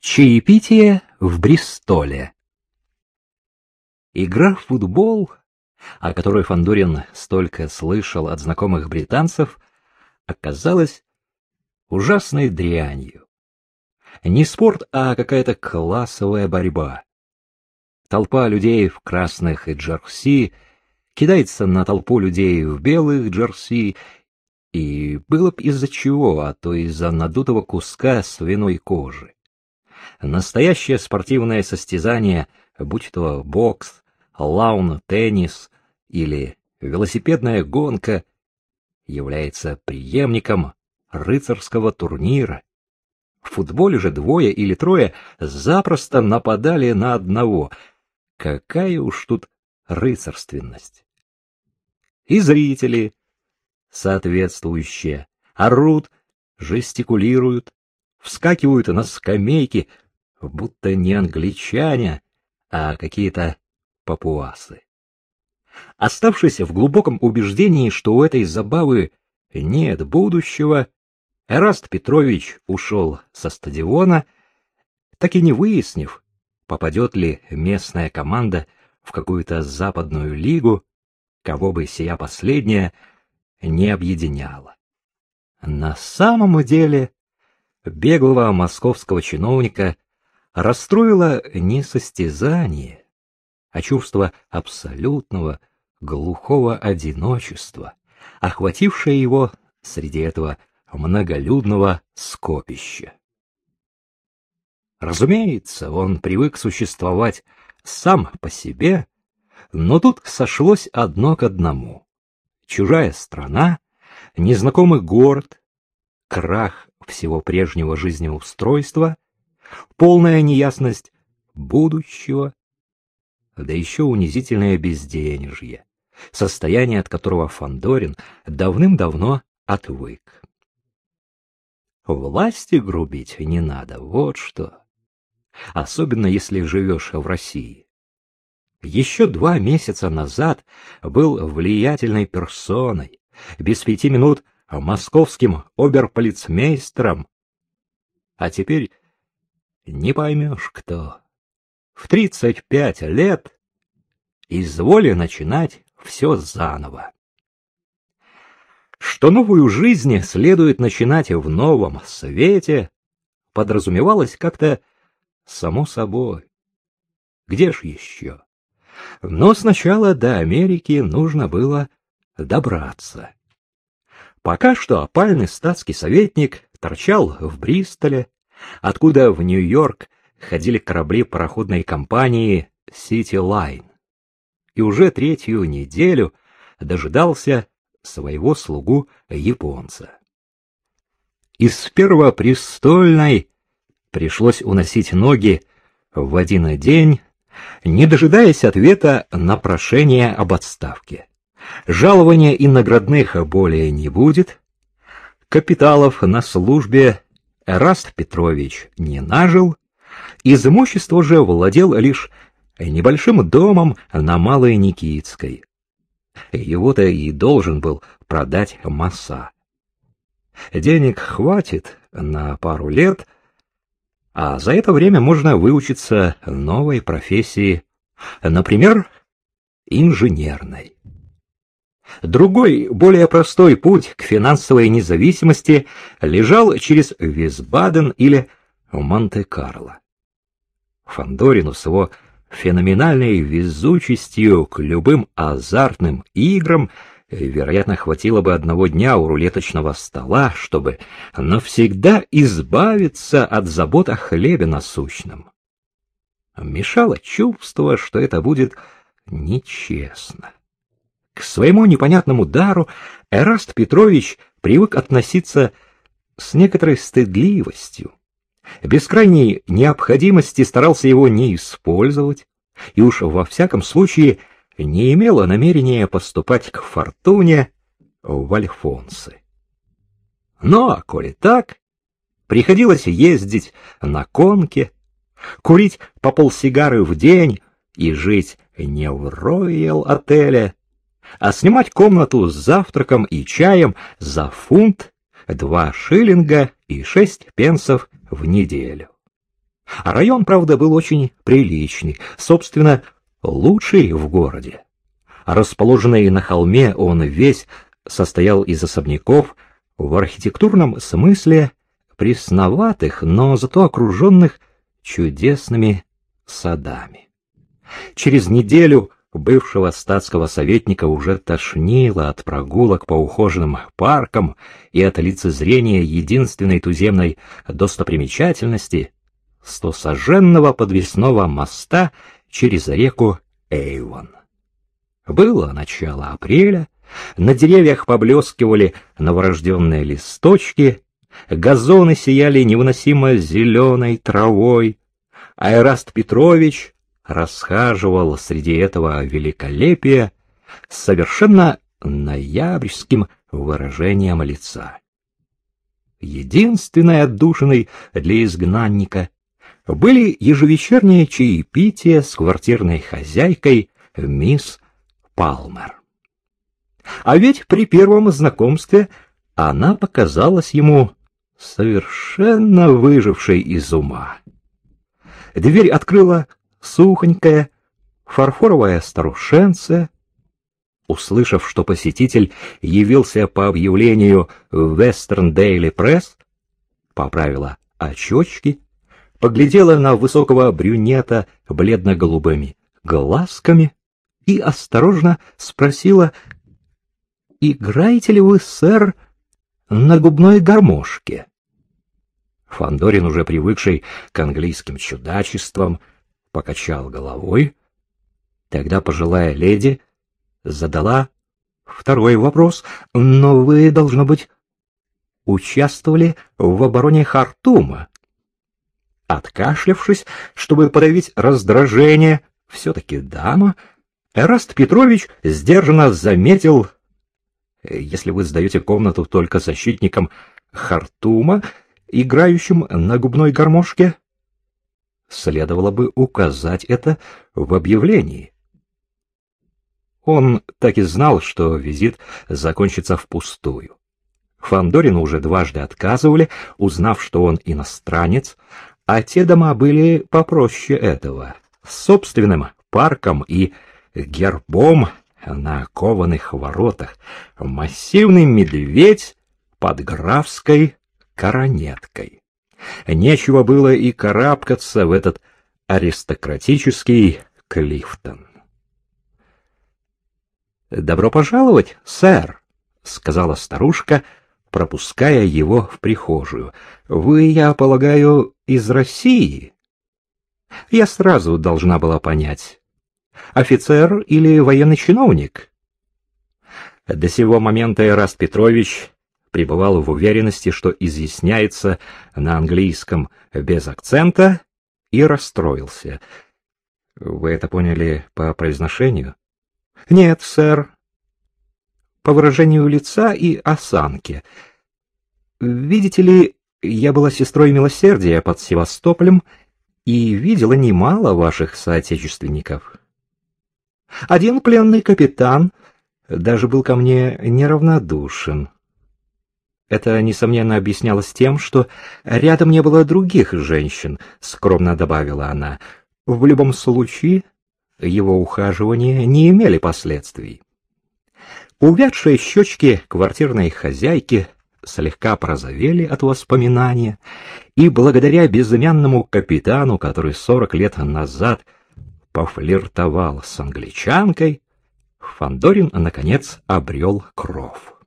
Чаепитие в Бристоле. Игра в футбол, о которой Фандорин столько слышал от знакомых британцев, оказалась ужасной дрянью. Не спорт, а какая-то классовая борьба. Толпа людей в красных джерси кидается на толпу людей в белых джерси, и было б из-за чего, а то из-за надутого куска свиной кожи. Настоящее спортивное состязание, будь то бокс, лаун, теннис или велосипедная гонка, является преемником рыцарского турнира. В футболе же двое или трое запросто нападали на одного. Какая уж тут рыцарственность! И зрители, соответствующие, орут, жестикулируют, вскакивают на скамейки, будто не англичане, а какие-то папуасы. Оставшись в глубоком убеждении, что у этой забавы нет будущего, Эраст Петрович ушел со стадиона, так и не выяснив, попадет ли местная команда в какую-то западную лигу, кого бы сия последняя не объединяла. На самом деле беглого московского чиновника расстроило не состязание, а чувство абсолютного глухого одиночества, охватившее его среди этого многолюдного скопища. Разумеется, он привык существовать сам по себе, но тут сошлось одно к одному. Чужая страна, незнакомый город, крах всего прежнего жизнеустройства, полная неясность будущего, да еще унизительное безденежье, состояние от которого Фандорин давным-давно отвык. Власти грубить не надо, вот что. Особенно если живешь в России. Еще два месяца назад был влиятельной персоной, без пяти минут московским оберполицмейстером, а теперь не поймешь кто. В тридцать пять лет изволи начинать все заново. Что новую жизнь следует начинать в новом свете, подразумевалось как-то само собой. Где ж еще? Но сначала до Америки нужно было добраться. Пока что опальный статский советник торчал в Бристоле, откуда в Нью-Йорк ходили корабли пароходной компании City Line. И уже третью неделю дожидался своего слугу японца. Из первопрестольной пришлось уносить ноги в один день, не дожидаясь ответа на прошение об отставке. Жалования и наградных более не будет, капиталов на службе Эраст Петрович не нажил, из имущества же владел лишь небольшим домом на Малой Никитской. Его-то и должен был продать масса. Денег хватит на пару лет, а за это время можно выучиться новой профессии, например, инженерной. Другой, более простой путь к финансовой независимости лежал через Висбаден или Монте-Карло. Фандорину с его феноменальной везучестью к любым азартным играм вероятно, хватило бы одного дня у рулеточного стола, чтобы навсегда избавиться от забот о хлебе насущном. Мешало чувство, что это будет нечестно. К своему непонятному дару Эраст Петрович привык относиться с некоторой стыдливостью. Без крайней необходимости старался его не использовать, и уж во всяком случае не имела намерения поступать к Фортуне в Альфонсы. Но, коли так, приходилось ездить на конке, курить по полсигары в день и жить не в роял-отеле, а снимать комнату с завтраком и чаем за фунт, два шиллинга и шесть пенсов в неделю. А район, правда, был очень приличный, собственно, лучший в городе. Расположенный на холме, он весь состоял из особняков, в архитектурном смысле пресноватых, но зато окруженных чудесными садами. Через неделю бывшего статского советника уже тошнило от прогулок по ухоженным паркам и от лицезрения единственной туземной достопримечательности — стосоженного подвесного моста через реку Эйвон. Было начало апреля, на деревьях поблескивали новорожденные листочки, газоны сияли невыносимо зеленой травой, а Эраст Петрович расхаживал среди этого великолепия с совершенно ноябрьским выражением лица. Единственной отдушиной для изгнанника были ежевечерние чаепития с квартирной хозяйкой мисс Палмер. А ведь при первом знакомстве она показалась ему совершенно выжившей из ума. Дверь открыла сухонькая, фарфоровая старушенция. Услышав, что посетитель явился по объявлению в Western Daily Press, поправила очечки, поглядела на высокого брюнета бледно-голубыми глазками и осторожно спросила, «Играете ли вы, сэр, на губной гармошке?» Фандорин, уже привыкший к английским чудачествам, покачал головой. Тогда пожилая леди задала второй вопрос. «Но вы, должно быть, участвовали в обороне Хартума?» Откашлявшись, чтобы подавить раздражение, все-таки дама, Эраст Петрович сдержанно заметил, «Если вы сдаете комнату только защитникам Хартума, играющим на губной гармошке, следовало бы указать это в объявлении. Он так и знал, что визит закончится впустую. Фандорину уже дважды отказывали, узнав, что он иностранец, а те дома были попроще этого, с собственным парком и гербом на кованых воротах, массивный медведь под графской коронеткой. Нечего было и карабкаться в этот аристократический Клифтон. «Добро пожаловать, сэр», — сказала старушка, пропуская его в прихожую. «Вы, я полагаю, из России?» Я сразу должна была понять, офицер или военный чиновник. До сего момента Эраст Петрович пребывал в уверенности, что изъясняется на английском без акцента, и расстроился. Вы это поняли по произношению? Нет, сэр. По выражению лица и осанке. Видите ли, я была сестрой милосердия под Севастополем и видела немало ваших соотечественников. Один пленный капитан даже был ко мне неравнодушен. Это, несомненно, объяснялось тем, что рядом не было других женщин, скромно добавила она. В любом случае, его ухаживания не имели последствий. Увядшие щечки квартирной хозяйки слегка прозовели от воспоминания, и благодаря безымянному капитану, который сорок лет назад пофлиртовал с англичанкой, Фандорин наконец обрел кров.